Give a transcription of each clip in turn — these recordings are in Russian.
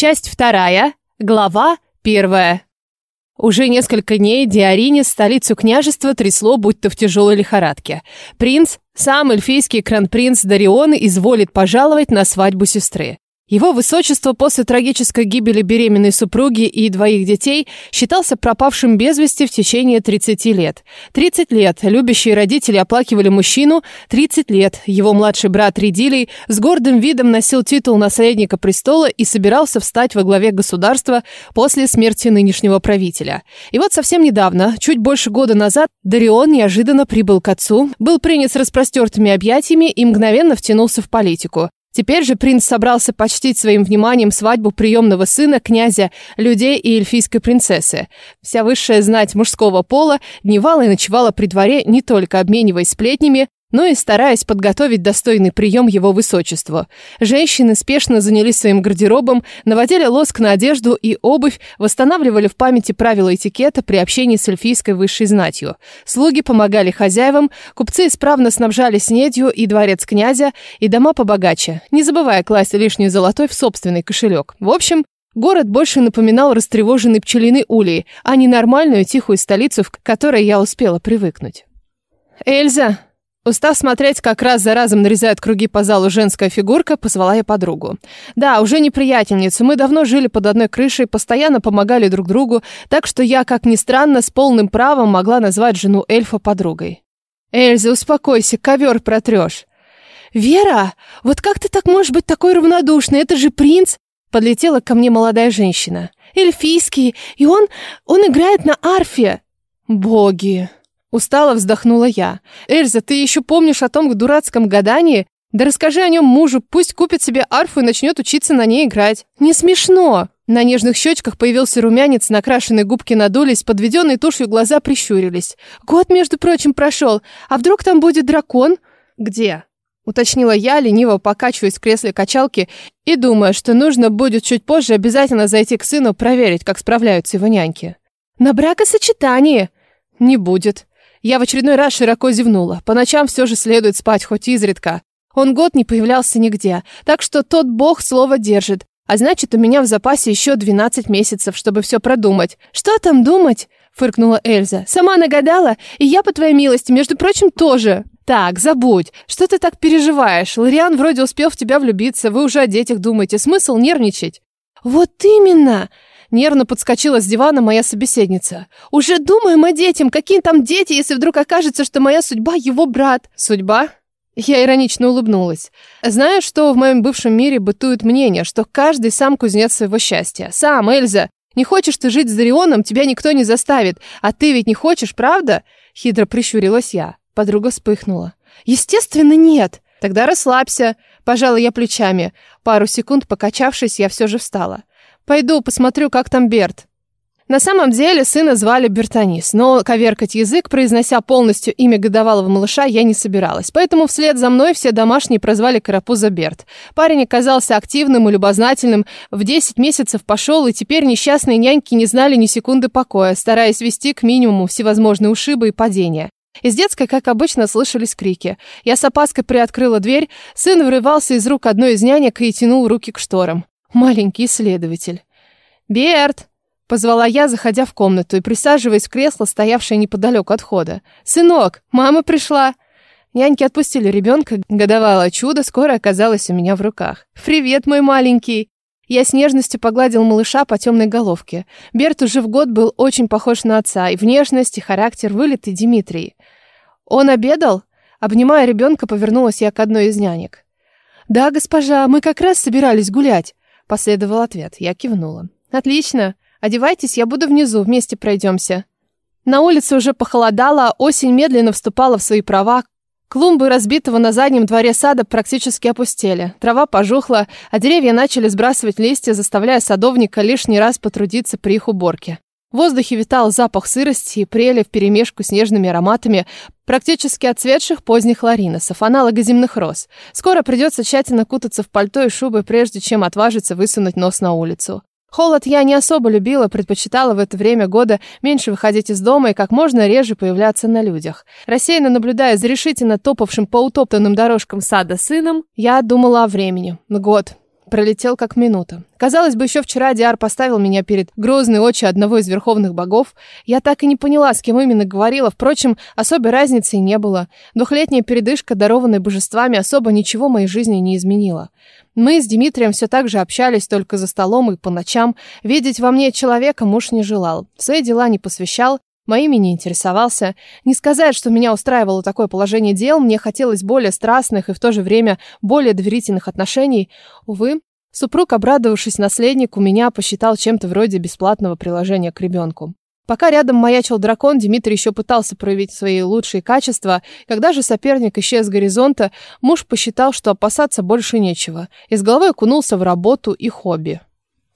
Часть вторая, глава первая. Уже несколько дней Диарине столицу княжества трясло, будто в тяжелой лихорадке. Принц, сам эльфийский кронпринц Дарион, изволит пожаловать на свадьбу сестры. Его высочество после трагической гибели беременной супруги и двоих детей считался пропавшим без вести в течение 30 лет. 30 лет любящие родители оплакивали мужчину, 30 лет его младший брат Ридилий с гордым видом носил титул наследника престола и собирался встать во главе государства после смерти нынешнего правителя. И вот совсем недавно, чуть больше года назад, Дарион неожиданно прибыл к отцу, был принят с распростертыми объятиями и мгновенно втянулся в политику. Теперь же принц собрался почтить своим вниманием свадьбу приемного сына князя, людей и эльфийской принцессы. Вся высшая знать мужского пола дневала и ночевала при дворе, не только обмениваясь сплетнями, но и стараясь подготовить достойный прием его высочеству. Женщины спешно занялись своим гардеробом, наводили лоск на одежду и обувь, восстанавливали в памяти правила этикета при общении с эльфийской высшей знатью. Слуги помогали хозяевам, купцы исправно снабжали снедью и дворец князя, и дома побогаче, не забывая класть лишний золотой в собственный кошелек. В общем, Город больше напоминал растревоженный пчелиный улей, а не нормальную тихую столицу, к которой я успела привыкнуть. «Эльза!» Устав смотреть, как раз за разом нарезает круги по залу женская фигурка, позвала я подругу. Да, уже не приятельницу, мы давно жили под одной крышей, постоянно помогали друг другу, так что я, как ни странно, с полным правом могла назвать жену эльфа подругой. «Эльза, успокойся, ковер протрешь». «Вера, вот как ты так можешь быть такой равнодушной? Это же принц!» Подлетела ко мне молодая женщина. «Эльфийский, и он... он играет на арфе!» «Боги!» Устало вздохнула я. «Эльза, ты еще помнишь о том дурацком гадании? Да расскажи о нем мужу, пусть купит себе арфу и начнет учиться на ней играть. Не смешно!» На нежных щечках появился румянец, накрашенные губки надулись, подведенные тушью глаза прищурились. «Год, между прочим, прошел. А вдруг там будет дракон?» «Где?» Уточнила я, лениво покачиваясь в кресле качалки и думая, что нужно будет чуть позже обязательно зайти к сыну проверить, как справляются его няньки. «На бракосочетании!» «Не будет. Я в очередной раз широко зевнула. По ночам все же следует спать, хоть изредка. Он год не появлялся нигде, так что тот бог слово держит. А значит, у меня в запасе еще 12 месяцев, чтобы все продумать. Что там думать? Фыркнула Эльза. Сама нагадала, и я, по твоей милости, между прочим, тоже. Так, забудь. Что ты так переживаешь? Лориан вроде успел в тебя влюбиться, вы уже о детях думаете. Смысл нервничать? Вот именно. Нервно подскочила с дивана моя собеседница. «Уже думаем о детям. Какие там дети, если вдруг окажется, что моя судьба его брат?» «Судьба?» Я иронично улыбнулась. Знаю, что в моем бывшем мире бытует мнение, что каждый сам кузнец своего счастья. Сам, Эльза. Не хочешь ты жить с Дарионом, тебя никто не заставит. А ты ведь не хочешь, правда? Хитро прищурилась я. Подруга вспыхнула. Естественно, нет. Тогда расслабься. Пожала я плечами. Пару секунд покачавшись, я все же встала. Пойду посмотрю, как там Берт. На самом деле сына звали Бертанис, но коверкать язык, произнося полностью имя годовалого малыша, я не собиралась. Поэтому вслед за мной все домашние прозвали Карапуза Берт. Парень оказался активным и любознательным, в 10 месяцев пошел, и теперь несчастные няньки не знали ни секунды покоя, стараясь свести к минимуму всевозможные ушибы и падения. Из детской, как обычно, слышались крики. Я с опаской приоткрыла дверь, сын вырывался из рук одной из нянек и тянул руки к шторам. Маленький исследователь. «Берт!» — позвала я, заходя в комнату и присаживаясь в кресло, стоявшее неподалеку от входа. «Сынок, мама пришла!» Няньки отпустили ребенка, годовалое чудо скоро оказалось у меня в руках. «Привет, мой маленький!» Я с нежностью погладил малыша по темной головке. Берт уже в год был очень похож на отца, и внешность, и характер вылитый Дмитрий. «Он обедал?» Обнимая ребенка, повернулась я к одной из нянек. «Да, госпожа, мы как раз собирались гулять», Последовал ответ. Я кивнула. «Отлично. Одевайтесь, я буду внизу, вместе пройдемся». На улице уже похолодало, а осень медленно вступала в свои права. Клумбы разбитого на заднем дворе сада практически опустели. Трава пожухла, а деревья начали сбрасывать листья, заставляя садовника лишний раз потрудиться при их уборке. В воздухе витал запах сырости и прели вперемешку с нежными ароматами практически отцветших поздних лариносов, аналога земных роз. Скоро придется тщательно кутаться в пальто и шубы, прежде чем отважиться высунуть нос на улицу. Холод я не особо любила, предпочитала в это время года меньше выходить из дома и как можно реже появляться на людях. Рассеянно наблюдая за решительно топавшим по утоптанным дорожкам сада сыном, я думала о времени. Год. Пролетел как минута. Казалось бы, еще вчера Диар поставил меня перед грозной очи одного из верховных богов. Я так и не поняла, с кем именно говорила. Впрочем, особой разницы и не было. Двухлетняя передышка, дарованная божествами, особо ничего моей жизни не изменила. Мы с Дмитрием все так же общались только за столом и по ночам. Видеть во мне человека муж не желал. Свои дела не посвящал, моими не интересовался. Не сказать, что меня устраивало такое положение дел, мне хотелось более страстных и в то же время более доверительных отношений. Увы, супруг, обрадовавшись наследнику, меня посчитал чем-то вроде бесплатного приложения к ребенку. Пока рядом маячил дракон, Дмитрий еще пытался проявить свои лучшие качества. Когда же соперник исчез с горизонта, муж посчитал, что опасаться больше нечего, и с головой окунулся в работу и хобби.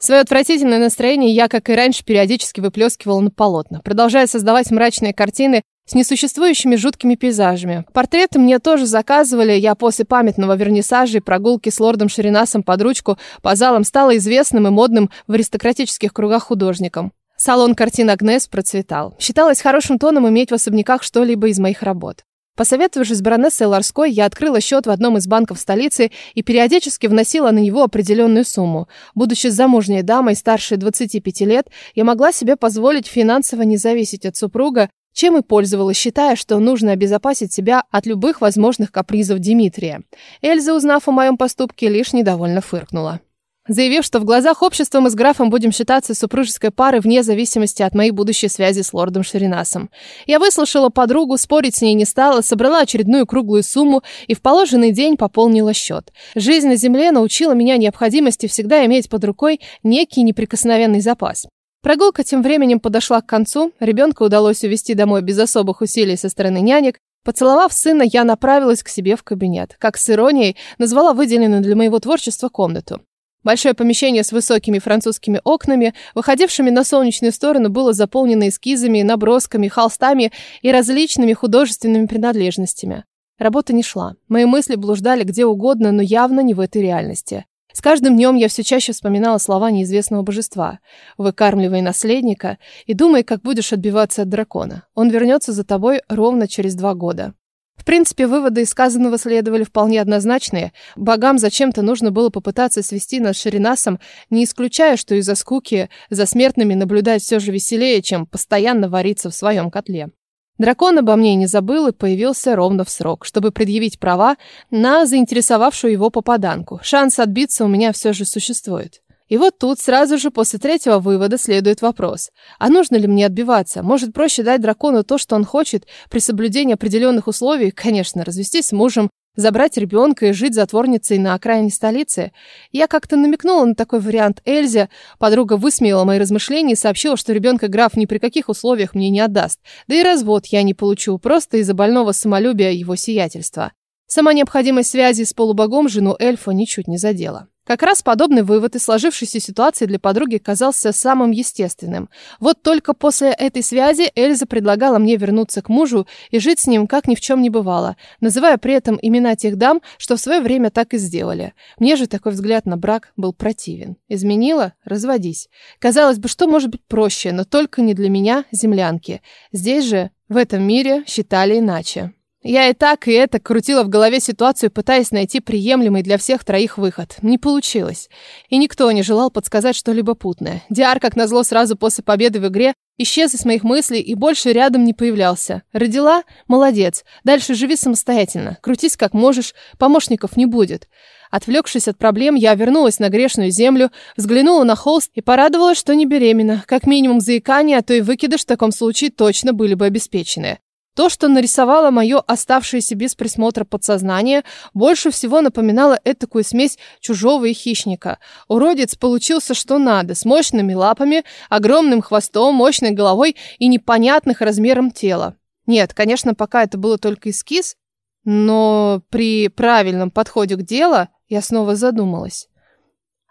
Свое отвратительное настроение я, как и раньше, периодически выплескивала на полотна, продолжая создавать мрачные картины с несуществующими жуткими пейзажами. Портреты мне тоже заказывали. Я после памятного вернисажа и прогулки с лордом Ширинасом под ручку по залам стала известным и модным в аристократических кругах художником. Салон картин Агнес процветал. Считалось хорошим тоном иметь в особняках что-либо из моих работ. Посоветовавшись с баронессой Ларской, я открыла счет в одном из банков столицы и периодически вносила на него определенную сумму. Будучи замужней дамой старше 25 лет, я могла себе позволить финансово не зависеть от супруга, чем и пользовалась, считая, что нужно обезопасить себя от любых возможных капризов Дмитрия. Эльза, узнав о моем поступке, лишь недовольно фыркнула заявив, что в глазах общества мы с графом будем считаться супружеской парой вне зависимости от моей будущей связи с лордом Шеринасом. Я выслушала подругу, спорить с ней не стала, собрала очередную круглую сумму и в положенный день пополнила счет. Жизнь на земле научила меня необходимости всегда иметь под рукой некий неприкосновенный запас. Прогулка тем временем подошла к концу, ребенка удалось увезти домой без особых усилий со стороны нянек, Поцеловав сына, я направилась к себе в кабинет. Как с иронией, назвала выделенную для моего творчества комнату. Большое помещение с высокими французскими окнами, выходившими на солнечную сторону, было заполнено эскизами, набросками, холстами и различными художественными принадлежностями. Работа не шла. Мои мысли блуждали где угодно, но явно не в этой реальности. С каждым днем я все чаще вспоминала слова неизвестного божества. «Выкармливай наследника и думай, как будешь отбиваться от дракона. Он вернется за тобой ровно через два года». В принципе, выводы из сказанного следовали вполне однозначные. Богам зачем-то нужно было попытаться свести нас с Шеринасом, не исключая, что из-за скуки за смертными наблюдать все же веселее, чем постоянно вариться в своем котле. Дракон обо мне не забыл и появился ровно в срок, чтобы предъявить права на заинтересовавшую его попаданку. Шанс отбиться у меня все же существует. И вот тут сразу же после третьего вывода следует вопрос. А нужно ли мне отбиваться? Может, проще дать дракону то, что он хочет, при соблюдении определенных условий? Конечно, развестись с мужем, забрать ребенка и жить затворницей на окраине столицы. Я как-то намекнула на такой вариант Эльзе. Подруга высмеяла мои размышления и сообщила, что ребенка граф ни при каких условиях мне не отдаст. Да и развод я не получу, просто из-за больного самолюбия его сиятельства. Сама необходимость связи с полубогом жену эльфа ничуть не задела. Как раз подобный вывод из сложившейся ситуации для подруги казался самым естественным. Вот только после этой связи Эльза предлагала мне вернуться к мужу и жить с ним, как ни в чем не бывало, называя при этом имена тех дам, что в свое время так и сделали. Мне же такой взгляд на брак был противен. Изменила? Разводись. Казалось бы, что может быть проще, но только не для меня, землянки. Здесь же, в этом мире, считали иначе. Я и так, и это крутила в голове ситуацию, пытаясь найти приемлемый для всех троих выход. Не получилось. И никто не желал подсказать что-либо путное. Диар, как назло, сразу после победы в игре исчез из моих мыслей и больше рядом не появлялся. Родила? Молодец. Дальше живи самостоятельно. Крутись как можешь, помощников не будет. Отвлекшись от проблем, я вернулась на грешную землю, взглянула на холст и порадовалась, что не беременна. Как минимум заикание, а то и выкидыш в таком случае точно были бы обеспечены. То, что нарисовало мое оставшееся без присмотра подсознание, больше всего напоминало этакую смесь чужого и хищника. Уродец получился что надо, с мощными лапами, огромным хвостом, мощной головой и непонятных размером тела. Нет, конечно, пока это было только эскиз, но при правильном подходе к делу я снова задумалась.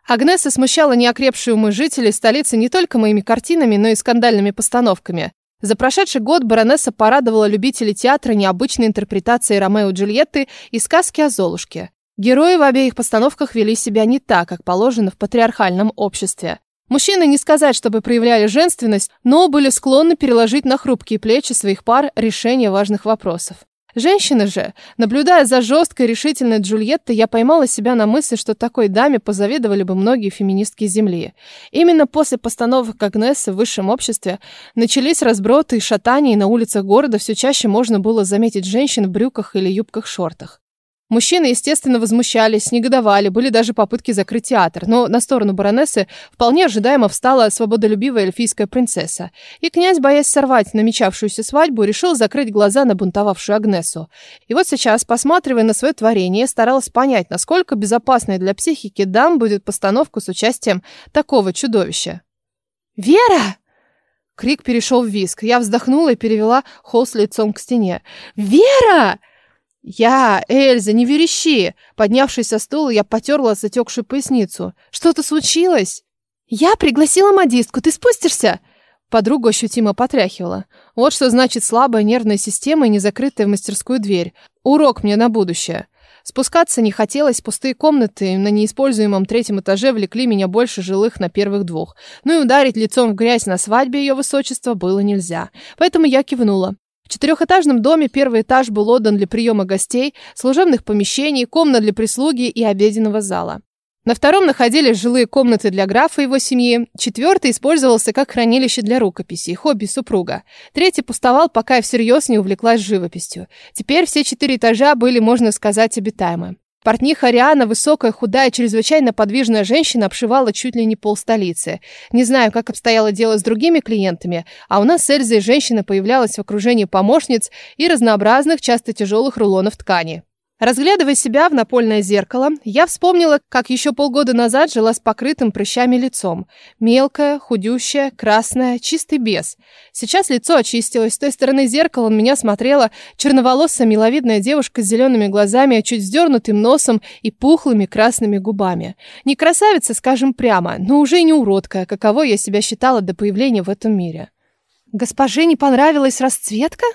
Агнеса смущала неокрепшие умы жителей столицы не только моими картинами, но и скандальными постановками. За прошедший год баронесса порадовала любителей театра необычной интерпретацией Ромео и Джульетты и сказки о Золушке. Герои в обеих постановках вели себя не так, как положено в патриархальном обществе. Мужчины не сказать, чтобы проявляли женственность, но были склонны переложить на хрупкие плечи своих пар решение важных вопросов. Женщина же, наблюдая за жесткой решительной Джульеттой, я поймала себя на мысли, что такой даме позавидовали бы многие феминистки Земли. Именно после постановок Агнессы в высшем обществе начались разброты и шатания, и на улицах города все чаще можно было заметить женщин в брюках или юбках-шортах. Мужчины, естественно, возмущались, негодовали, были даже попытки закрыть театр, но на сторону баронессы вполне ожидаемо встала свободолюбивая эльфийская принцесса. И князь, боясь сорвать намечавшуюся свадьбу, решил закрыть глаза на бунтовавшую Агнесу. И вот сейчас, посматривая на свое творение, старалась понять, насколько безопасной для психики дам будет постановка с участием такого чудовища. «Вера!» Крик перешел в виск. Я вздохнула и перевела холст лицом к стене. «Вера!» «Я, Эльза, не верещи!» Поднявшись со стула, я потерла затекшую поясницу. «Что-то случилось?» «Я пригласила модистку, ты спустишься?» Подруга ощутимо потряхивала. Вот что значит слабая нервная система и незакрытая в мастерскую дверь. Урок мне на будущее. Спускаться не хотелось, пустые комнаты на неиспользуемом третьем этаже влекли меня больше жилых на первых двух. Ну и ударить лицом в грязь на свадьбе ее высочества было нельзя. Поэтому я кивнула. В четырехэтажном доме первый этаж был отдан для приема гостей, служебных помещений, комнат для прислуги и обеденного зала. На втором находились жилые комнаты для графа и его семьи. Четвертый использовался как хранилище для рукописей, хобби супруга. Третий пустовал, пока я всерьез не увлеклась живописью. Теперь все четыре этажа были, можно сказать, обитаемы. Портниха Риана, высокая, худая, чрезвычайно подвижная женщина, обшивала чуть ли не пол столицы. Не знаю, как обстояло дело с другими клиентами, а у нас с Эльзой женщина появлялась в окружении помощниц и разнообразных, часто тяжелых рулонов ткани. Разглядывая себя в напольное зеркало, я вспомнила, как еще полгода назад жила с покрытым прыщами лицом. Мелкая, худющая, красная, чистый бес. Сейчас лицо очистилось. С той стороны зеркала на меня смотрела черноволосая миловидная девушка с зелеными глазами, чуть сдернутым носом и пухлыми красными губами. Не красавица, скажем прямо, но уже не уродка, каково я себя считала до появления в этом мире. «Госпоже не понравилась расцветка?»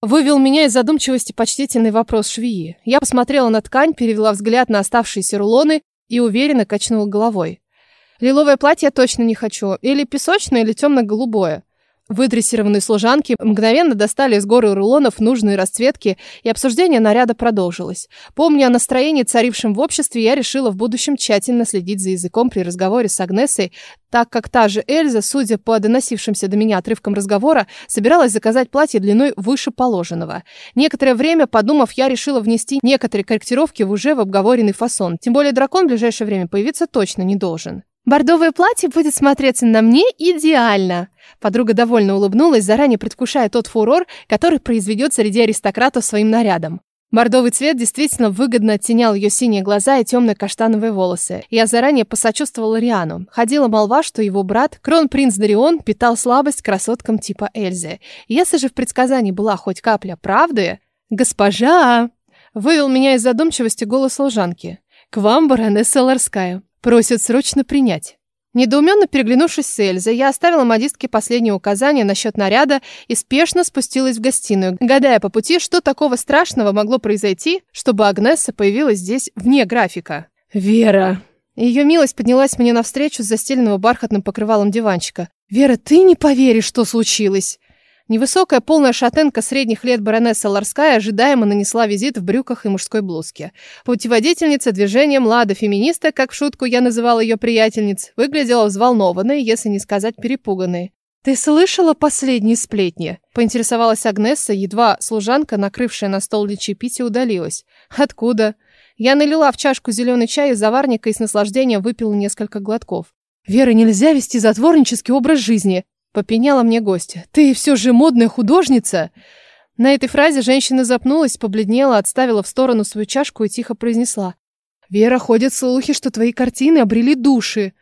Вывел меня из задумчивости почтительный вопрос швеи. Я посмотрела на ткань, перевела взгляд на оставшиеся рулоны и уверенно качнула головой. Лиловое платье точно не хочу. Или песочное, или темно-голубое. Выдрессированные служанки мгновенно достали из горы рулонов нужные расцветки, и обсуждение наряда продолжилось. Помня о настроении, царившем в обществе, я решила в будущем тщательно следить за языком при разговоре с Агнесой, так как та же Эльза, судя по доносившимся до меня отрывкам разговора, собиралась заказать платье длиной выше положенного. Некоторое время, подумав, я решила внести некоторые корректировки в уже в обговоренный фасон. Тем более дракон в ближайшее время появиться точно не должен. Бордовое платье будет смотреться на мне идеально. Подруга довольно улыбнулась, заранее предвкушая тот фурор, который произведет среди аристократов своим нарядом. Бордовый цвет действительно выгодно оттенял ее синие глаза и темно-каштановые волосы. Я заранее посочувствовала Риану. Ходила молва, что его брат, кронпринц Дарион, питал слабость красоткам типа Эльзы. Если же в предсказании была хоть капля правды... «Госпожа!» Вывел меня из задумчивости голос служанки. «К вам, баронесса Ларская. Просят срочно принять. Недоуменно переглянувшись с Эльзой, я оставила модистке последние указания насчет наряда и спешно спустилась в гостиную, гадая по пути, что такого страшного могло произойти, чтобы Агнесса появилась здесь вне графика. «Вера!» Ее милость поднялась мне навстречу с застеленного бархатным покрывалом диванчика. «Вера, ты не поверишь, что случилось!» Невысокая полная шатенка средних лет баронесса Ларская ожидаемо нанесла визит в брюках и мужской блузке. Путеводительница движения млада-феминиста, как в шутку я называла ее приятельниц, выглядела взволнованной, если не сказать перепуганной. «Ты слышала последние сплетни?» – поинтересовалась Агнесса, едва служанка, накрывшая на стол для чаепития, удалилась. «Откуда?» Я налила в чашку зеленый чай из заварника и с наслаждением выпила несколько глотков. «Вера, нельзя вести затворнический образ жизни!» Попеняла мне гостья. «Ты все же модная художница!» На этой фразе женщина запнулась, побледнела, отставила в сторону свою чашку и тихо произнесла. «Вера, ходят слухи, что твои картины обрели души!»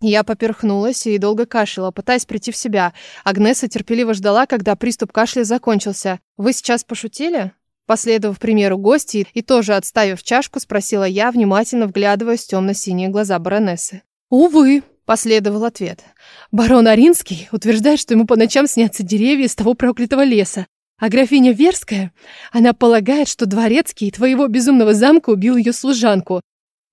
Я поперхнулась и долго кашляла, пытаясь прийти в себя. Агнеса терпеливо ждала, когда приступ кашля закончился. «Вы сейчас пошутили?» Последовав примеру гости и тоже отставив чашку, спросила я, внимательно вглядываясь в темно-синие глаза баронессы. «Увы», Последовал ответ. Барон Аринский утверждает, что ему по ночам снятся деревья из того проклятого леса. А графиня Верская, она полагает, что дворецкий твоего безумного замка убил ее служанку.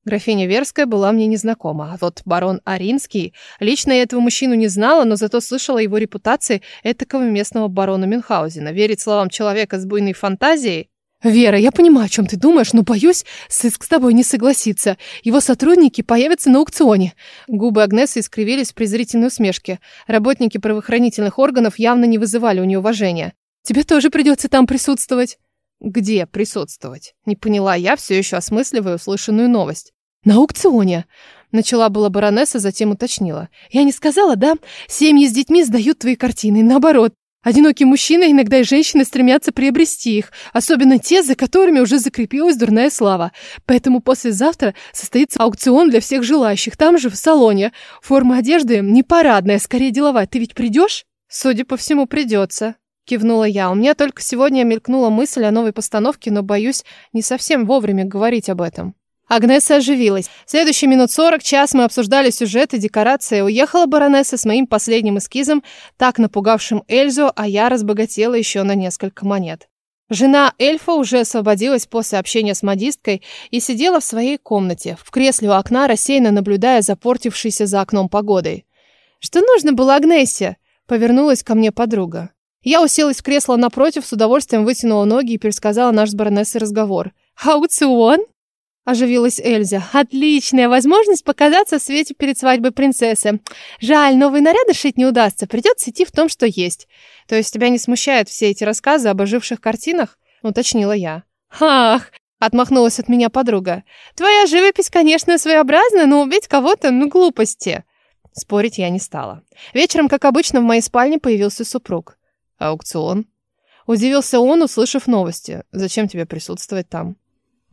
Графиня Верская была мне незнакома, а вот барон Аринский... Лично я этого мужчину не знала, но зато слышала его репутации этакого местного барона Мюнхгаузена. Верить словам человека с буйной фантазией... «Вера, я понимаю, о чем ты думаешь, но боюсь, сыск с тобой не согласится. Его сотрудники появятся на аукционе». Губы Агнесы искривились в презрительной усмешке. Работники правоохранительных органов явно не вызывали у нее уважения. «Тебе тоже придется там присутствовать». «Где присутствовать?» Не поняла я, все еще осмысливая услышанную новость. «На аукционе!» Начала была баронесса, затем уточнила. «Я не сказала, да? Семьи с детьми сдают твои картины. Наоборот, одинокие мужчины, иногда и женщины стремятся приобрести их, особенно те, за которыми уже закрепилась дурная слава. Поэтому послезавтра состоится аукцион для всех желающих, там же, в салоне. Форма одежды не парадная, скорее деловая. Ты ведь придешь?» «Судя по всему, придется», кивнула я. У меня только сегодня мелькнула мысль о новой постановке, но боюсь не совсем вовремя говорить об этом. Агнеса оживилась. Следующие минут сорок, час мы обсуждали сюжет и декорации. Уехала баронесса с моим последним эскизом, так напугавшим Эльзу, а я разбогатела еще на несколько монет. Жена эльфа уже освободилась после общения с модисткой и сидела в своей комнате, в кресле у окна, рассеянно наблюдая за портившейся за окном погодой. «Что нужно было Агнессе?» — повернулась ко мне подруга. Я уселась в кресло напротив, с удовольствием вытянула ноги и пересказала наш с баронессой разговор. «Аукцион?» Оживилась Эльза. Отличная возможность показаться в свете перед свадьбой принцессы. Жаль, новые наряды шить не удастся. Придется идти в том, что есть. То есть тебя не смущают все эти рассказы об оживших картинах? Уточнила я. Ах, отмахнулась от меня подруга. Твоя живопись, конечно, своеобразная, но убить кого-то, ну, глупости. Спорить я не стала. Вечером, как обычно, в моей спальне появился супруг. Аукцион? Удивился он, услышав новости. Зачем тебе присутствовать там?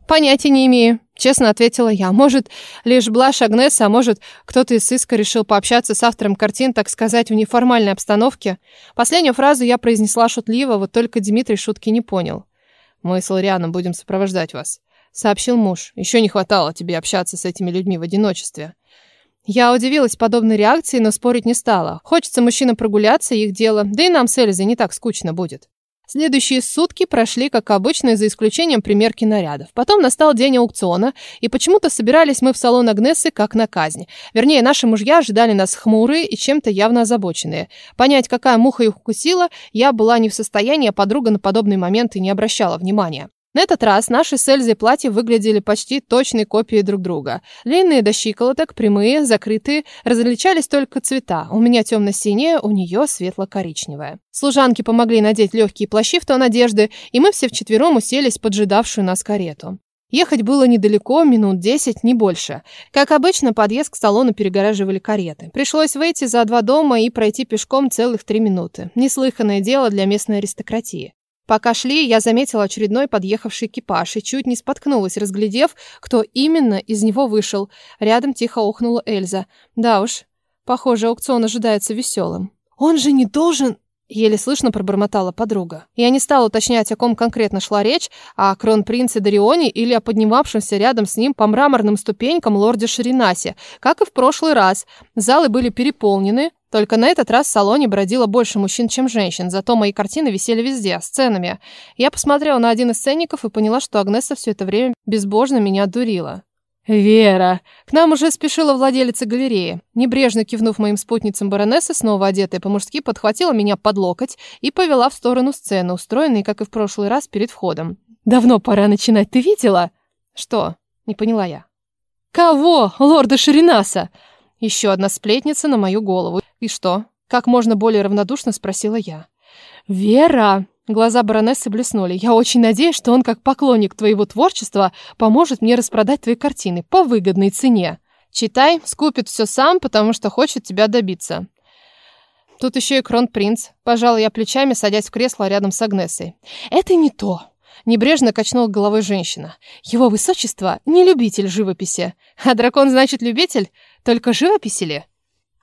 «Понятия не имею», — честно ответила я. «Может, лишь блажь Агнеса, а может, кто-то из сыска решил пообщаться с автором картин, так сказать, в неформальной обстановке?» Последнюю фразу я произнесла шутливо, вот только Дмитрий шутки не понял. «Мы с Лорианом будем сопровождать вас», — сообщил муж. «Еще не хватало тебе общаться с этими людьми в одиночестве». Я удивилась подобной реакции, но спорить не стала. Хочется мужчинам прогуляться, их дело, да и нам с Эльзой не так скучно будет. Следующие сутки прошли, как обычно, за исключением примерки нарядов. Потом настал день аукциона, и почему-то собирались мы в салон Агнесы как на казнь. Вернее, наши мужья ожидали нас хмурые и чем-то явно озабоченные. Понять, какая муха их укусила, я была не в состоянии, а подруга на подобные моменты не обращала внимания. На этот раз наши с Эльзой платья выглядели почти точной копией друг друга. Длинные до щиколоток, прямые, закрытые, различались только цвета. У меня темно-синее, у нее светло-коричневое. Служанки помогли надеть легкие плащи в тон одежды, и мы все вчетвером уселись поджидавшую нас карету. Ехать было недалеко, минут десять, не больше. Как обычно, подъезд к салону перегораживали кареты. Пришлось выйти за два дома и пройти пешком целых три минуты. Неслыханное дело для местной аристократии. Пока шли, я заметила очередной подъехавший экипаж и чуть не споткнулась, разглядев, кто именно из него вышел. Рядом тихо охнула Эльза. Да уж, похоже, аукцион ожидается веселым. «Он же не должен...» Еле слышно пробормотала подруга. Я не стала уточнять, о ком конкретно шла речь, о кронпринце Дарионе или о поднимавшемся рядом с ним по мраморным ступенькам лорде Ширинасе. Как и в прошлый раз, залы были переполнены, только на этот раз в салоне бродило больше мужчин, чем женщин, зато мои картины висели везде, сценами. Я посмотрела на один из сценников и поняла, что Агнеса все это время безбожно меня дурила. «Вера!» К нам уже спешила владелица галереи. Небрежно кивнув моим спутницам баронессы, снова одетая по-мужски, подхватила меня под локоть и повела в сторону сцены, устроенной, как и в прошлый раз, перед входом. «Давно пора начинать, ты видела?» «Что?» — не поняла я. «Кого? Лорда Ширинаса!» Еще одна сплетница на мою голову. «И что?» — как можно более равнодушно спросила я. «Вера!» Глаза баронессы блеснули. «Я очень надеюсь, что он, как поклонник твоего творчества, поможет мне распродать твои картины по выгодной цене. Читай, скупит все сам, потому что хочет тебя добиться». Тут еще и кронпринц. Пожалуй, я плечами, садясь в кресло рядом с Агнесой. «Это не то», — небрежно качнула головой женщина. «Его высочество — не любитель живописи. А дракон, значит, любитель? Только живописи ли?»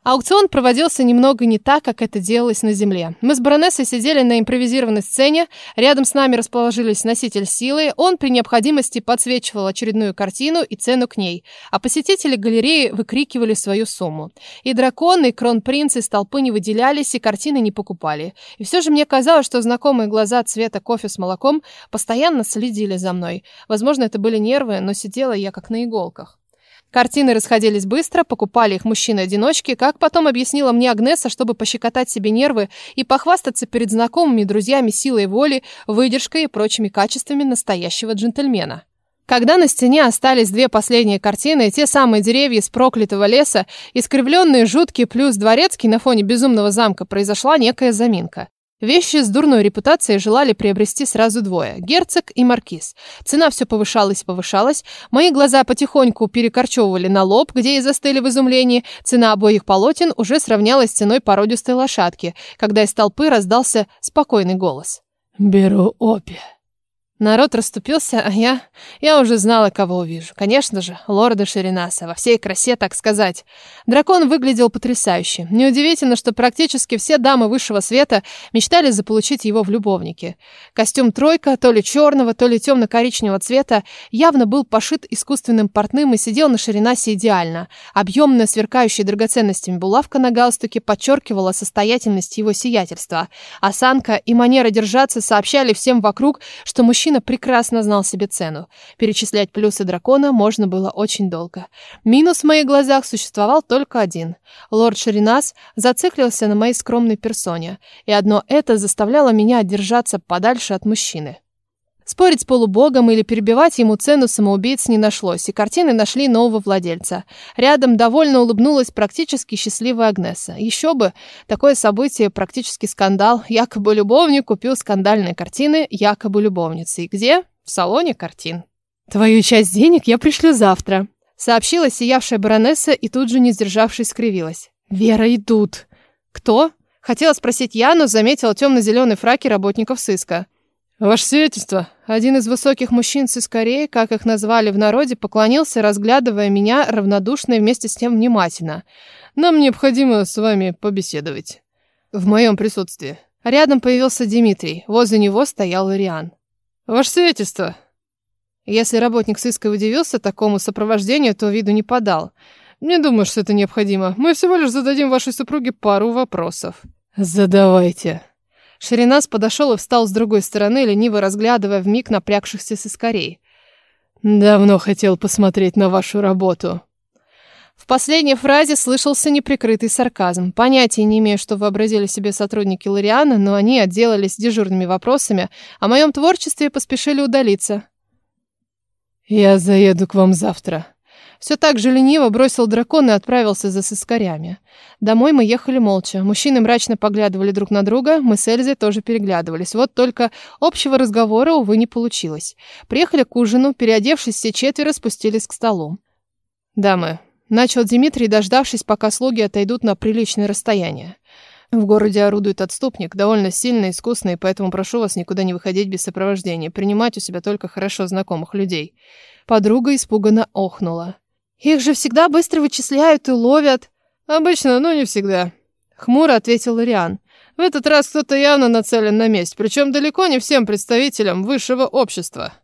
Аукцион проводился немного не так, как это делалось на земле. Мы с баронессой сидели на импровизированной сцене, рядом с нами расположились носитель силы, он при необходимости подсвечивал очередную картину и цену к ней, а посетители галереи выкрикивали свою сумму. И драконы, и кронпринцы из толпы не выделялись, и картины не покупали. И все же мне казалось, что знакомые глаза цвета кофе с молоком постоянно следили за мной. Возможно, это были нервы, но сидела я как на иголках. Картины расходились быстро, покупали их мужчины-одиночки, как потом объяснила мне Агнеса, чтобы пощекотать себе нервы и похвастаться перед знакомыми друзьями силой воли, выдержкой и прочими качествами настоящего джентльмена. Когда на стене остались две последние картины, те самые деревья из проклятого леса, искривленные жуткий плюс дворецкий на фоне безумного замка, произошла некая заминка. Вещи с дурной репутацией желали приобрести сразу двое – герцог и маркиз. Цена все повышалась и повышалась. Мои глаза потихоньку перекорчевывали на лоб, где и застыли в изумлении. Цена обоих полотен уже сравнялась с ценой породистой лошадки, когда из толпы раздался спокойный голос. «Беру обе». Народ расступился, а я... Я уже знала, кого увижу. Конечно же, лорда Ширинаса, во всей красе, так сказать. Дракон выглядел потрясающе. Неудивительно, что практически все дамы высшего света мечтали заполучить его в любовнике. Костюм тройка, то ли черного, то ли темно-коричневого цвета, явно был пошит искусственным портным и сидел на Ширинасе идеально. Объемная, сверкающая драгоценностями булавка на галстуке подчеркивала состоятельность его сиятельства. Осанка и манера держаться сообщали всем вокруг, что мужчина Мужчина прекрасно знал себе цену. Перечислять плюсы дракона можно было очень долго. Минус в моих глазах существовал только один. Лорд Ширинас зациклился на моей скромной персоне, и одно это заставляло меня держаться подальше от мужчины. Спорить с полубогом или перебивать ему цену самоубийц не нашлось, и картины нашли нового владельца. Рядом довольно улыбнулась практически счастливая Агнеса. Еще бы, такое событие, практически скандал. Якобы любовник купил скандальные картины якобы любовницы. И где? В салоне картин. «Твою часть денег я пришлю завтра», — сообщила сиявшая баронесса и тут же, не сдержавшись, скривилась. «Вера, идут». «Кто?» Хотела спросить я, но заметила темно-зеленый фраки работников сыска. «Ваше свидетельство!» Один из высоких мужчин с Искорей, как их назвали в народе, поклонился, разглядывая меня равнодушно и вместе с тем внимательно. «Нам необходимо с вами побеседовать. В моем присутствии». Рядом появился Дмитрий. Возле него стоял Ириан. «Ваше свидетельство!» Если работник сыска удивился такому сопровождению, то виду не подал. «Не думаю, что это необходимо. Мы всего лишь зададим вашей супруге пару вопросов». «Задавайте», Ширинас подошел и встал с другой стороны, лениво разглядывая вмиг напрягшихся сыскарей. «Давно хотел посмотреть на вашу работу». В последней фразе слышался неприкрытый сарказм. Понятия не имею, что вообразили себе сотрудники Лориана, но они отделались дежурными вопросами, о моем творчестве поспешили удалиться. «Я заеду к вам завтра», все так же лениво бросил дракон и отправился за сыскарями. Домой мы ехали молча. Мужчины мрачно поглядывали друг на друга, мы с Эльзой тоже переглядывались. Вот только общего разговора, увы, не получилось. Приехали к ужину, переодевшись все четверо, спустились к столу. «Дамы», — начал Дмитрий, дождавшись, пока слуги отойдут на приличное расстояние. В городе орудует отступник, довольно сильный, искусный, поэтому прошу вас никуда не выходить без сопровождения, принимать у себя только хорошо знакомых людей. Подруга испуганно охнула. Их же всегда быстро вычисляют и ловят. Обычно, но не всегда. Хмуро ответил Ириан. В этот раз кто-то явно нацелен на месть, причем далеко не всем представителям высшего общества.